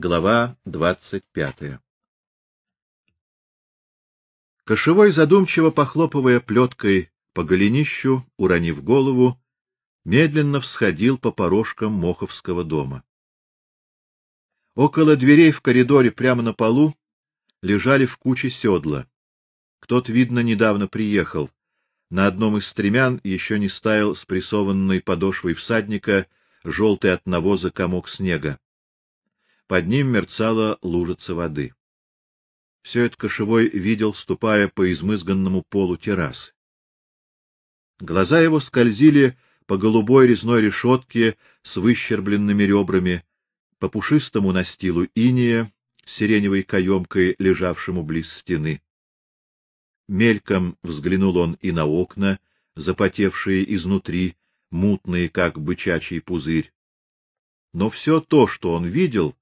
Глава двадцать пятая Кошевой, задумчиво похлопывая плеткой по голенищу, уронив голову, медленно всходил по порожкам Моховского дома. Около дверей в коридоре прямо на полу лежали в куче седла. Кто-то, видно, недавно приехал. На одном из стремян еще не стаял спрессованной подошвой всадника желтый от навоза комок снега. Под ним мерцала лужица воды. Все это кошевой видел, ступая по измызганному полу террасы. Глаза его скользили по голубой резной решетке с выщербленными ребрами, по пушистому настилу иния с сиреневой каемкой, лежавшему близ стены. Мельком взглянул он и на окна, запотевшие изнутри, мутные, как бычачий пузырь. Но все то, что он видел,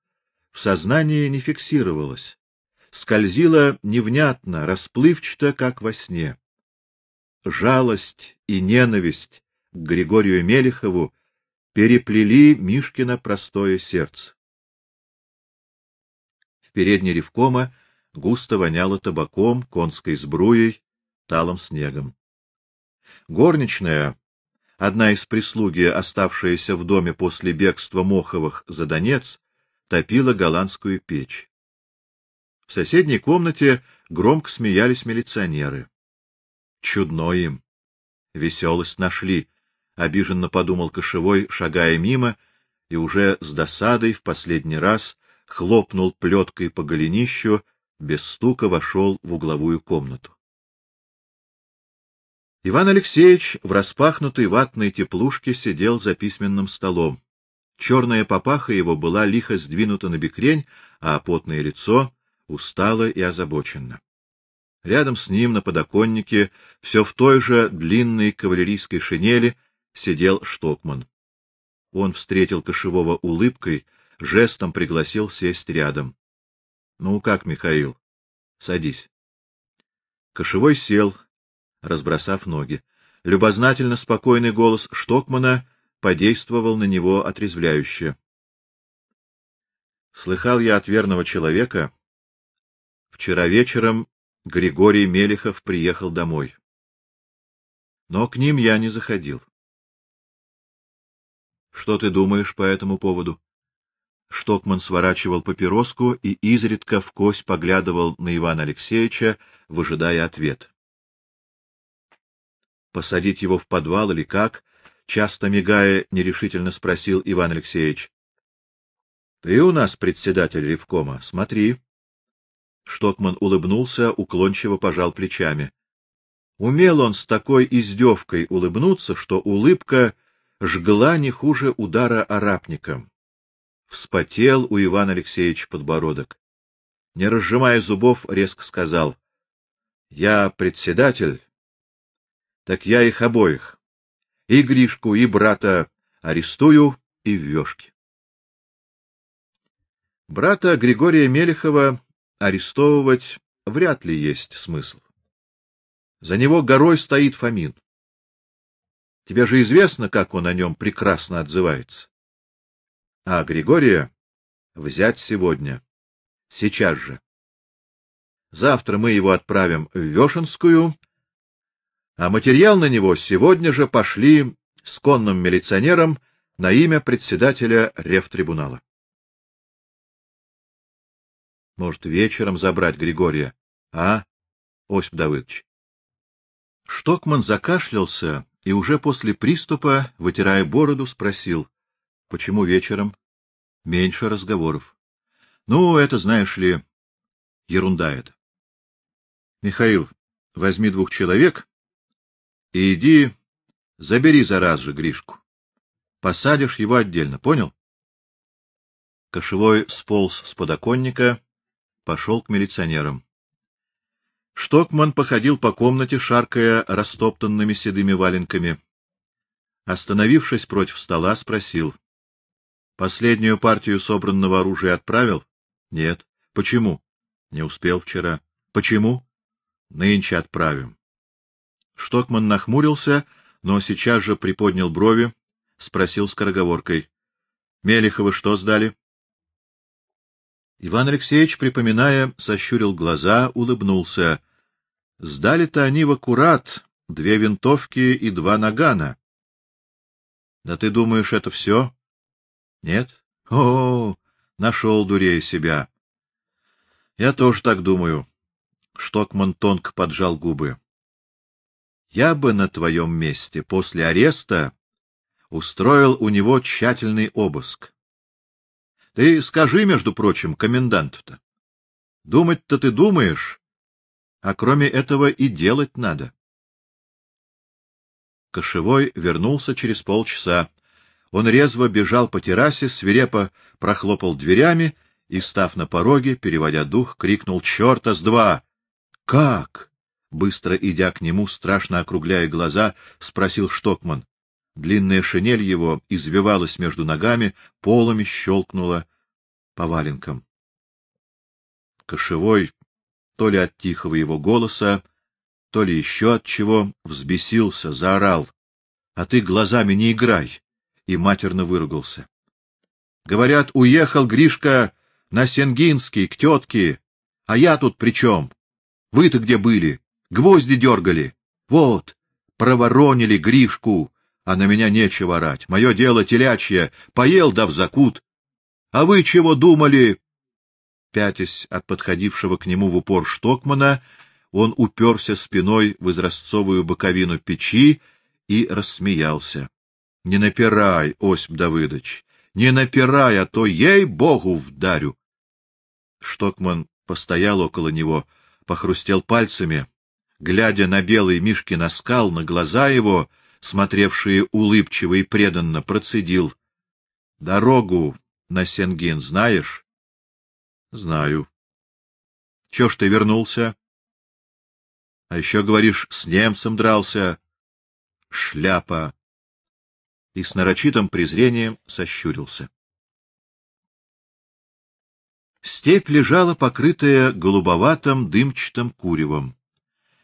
в сознании не фиксировалось, скользило невнятно, расплывчато, как во сне. Жалость и ненависть к Григорию Мелехову переплели Мишкино простое сердце. В передней ревкома густо воняло табаком, конской сбруей, талым снегом. Горничная, одна из прислуги, оставшаяся в доме после бегства Моховых за Донец, топила голландскую печь. В соседней комнате громко смеялись милиционеры. Чудно им. Веселость нашли, обиженно подумал кошевой, шагая мимо, и уже с досадой в последний раз хлопнул плеткой по голенищу, без стука вошел в угловую комнату. Иван Алексеевич в распахнутой ватной теплушке сидел за письменным столом. Черная папаха его была лихо сдвинута на бекрень, а потное лицо устало и озабоченно. Рядом с ним на подоконнике, все в той же длинной кавалерийской шинели, сидел Штокман. Он встретил кошевого улыбкой, жестом пригласил сесть рядом. Ну как, Михаил? Садись. Кошевой сел, разбросав ноги. Любознательно спокойный голос Штокмана подействовал на него отрезвляюще. Слыхал я от верного человека, вчера вечером Григорий Мелехов приехал домой. Но к ним я не заходил. Что ты думаешь по этому поводу? Штокман сворачивал папироску и изредка вкось поглядывал на Ивана Алексеевича, выжидая ответ. Посадить его в подвал или как? Часто мигая, нерешительно спросил Иван Алексеевич. Ты у нас председатель ревкома, смотри. Штокман улыбнулся, уклончиво пожал плечами. Умел он с такой издевкой улыбнуться, что улыбка жгла не хуже удара арапником. Вспотел у Ивана Алексеевича подбородок. Не разжимая зубов, резко сказал: "Я председатель, так я их обоих, и Гришку, и брата арестую и в вёшки". Брата Григория Мелехова арестовывать вряд ли есть смысл. За него горой стоит Фомин. Тебе же известно, как он о нем прекрасно отзывается. А Григория взять сегодня, сейчас же. Завтра мы его отправим в Вешенскую, а материал на него сегодня же пошли с конным милиционером на имя председателя ревтрибунала. Может, вечером забрать Григория, а, Осип Давыдович? Штокман закашлялся и уже после приступа, вытирая бороду, спросил: "Почему вечером меньше разговоров?" "Ну, это, знаешь ли, ерунда это. Михаил, возьми двух человек и иди забери зараз же Гришку. Посадишь его отдельно, понял?" Кошевой сполз с подоконника, пошел к милиционерам. Штокман походил по комнате, шаркая растоптанными седыми валенками. Остановившись против стола, спросил: "Последнюю партию собранного оружия отправил?" "Нет. Почему?" "Не успел вчера." "Почему?" "Нынче отправим." Штокман нахмурился, но сейчас же приподнял брови, спросил скороговоркой: "Мелихова что сдали?" Иван Алексеевич, припоминая, сощурил глаза, улыбнулся. Сдали-то они в аккурат две винтовки и два нагана. Да ты думаешь, это все? Нет? О, нашел дурей себя. Я тоже так думаю. Штокман тонко поджал губы. Я бы на твоем месте после ареста устроил у него тщательный обыск. Ты скажи, между прочим, коменданту-то. Думать-то ты думаешь, а кроме этого и делать надо. Кошевой вернулся через полчаса. Он резво бежал по террасе, свирепо прохлопал дверями и, став на пороге, переводя дух, крикнул: «Черта с два!" "Как?" Быстро идя к нему, страшно округляя глаза, спросил Штокман. Длинная шинель его извивалась между ногами, полами щелкнула по валенкам. Кошевой, то ли от тихого его голоса, то ли еще от чего, взбесился, заорал: "А ты глазами не играй!" и матерно выругался. Говорят, уехал Гришка на Сенгинский к тетке, а я тут при чем? Вы-то где были? Гвозди дергали. Вот, проворонили Гришку, а на меня нечего орать. Мое дело телячье, поел да в закут. А вы чего думали? Пятясь от подходившего к нему в упор Штокмана, он уперся спиной в изразцовую боковину печи и рассмеялся. — Не напирай, Осип Давыдович, не напирай, а то ей-богу вдарю. Штокман постоял около него, похрустел пальцами, глядя на белый Мишкин оскал, на глаза его, смотревшие улыбчиво и преданно, процедил: "Дорогу на Сенгин знаешь?" "Знаю." "Что ж ты вернулся?" А еще говоришь, с немцем дрался. Шляпа. И с нарочитым презрением сощурился. Степь лежала покрытая голубоватым дымчатым куревом.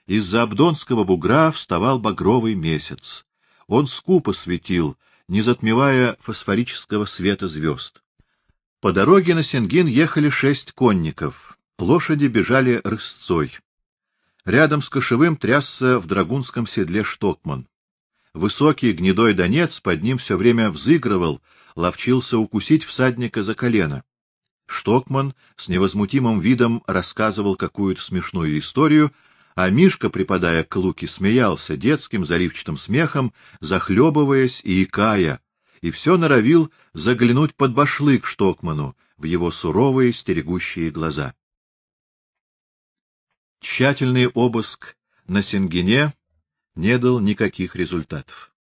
Из-за Абдонского бугра вставал багровый месяц. Он скупо светил, не затмевая фосфорического света звезд. По дороге на Сенгин ехали шесть конников. Лошади бежали рысцой. Рядом с кошевым трясся в драгунском седле Штокман. Высокий гнедой донец под ним все время взыгрывал, ловчился укусить всадника за колено. Штокман с невозмутимым видом рассказывал какую-то смешную историю, а Мишка, припадая к луке, смеялся детским заливчатым смехом, захлебываясь и икая, и все норовил заглянуть под башлык Штокману в его суровые стерегущие глаза. Тщательный обыск на Сенгине не дал никаких результатов.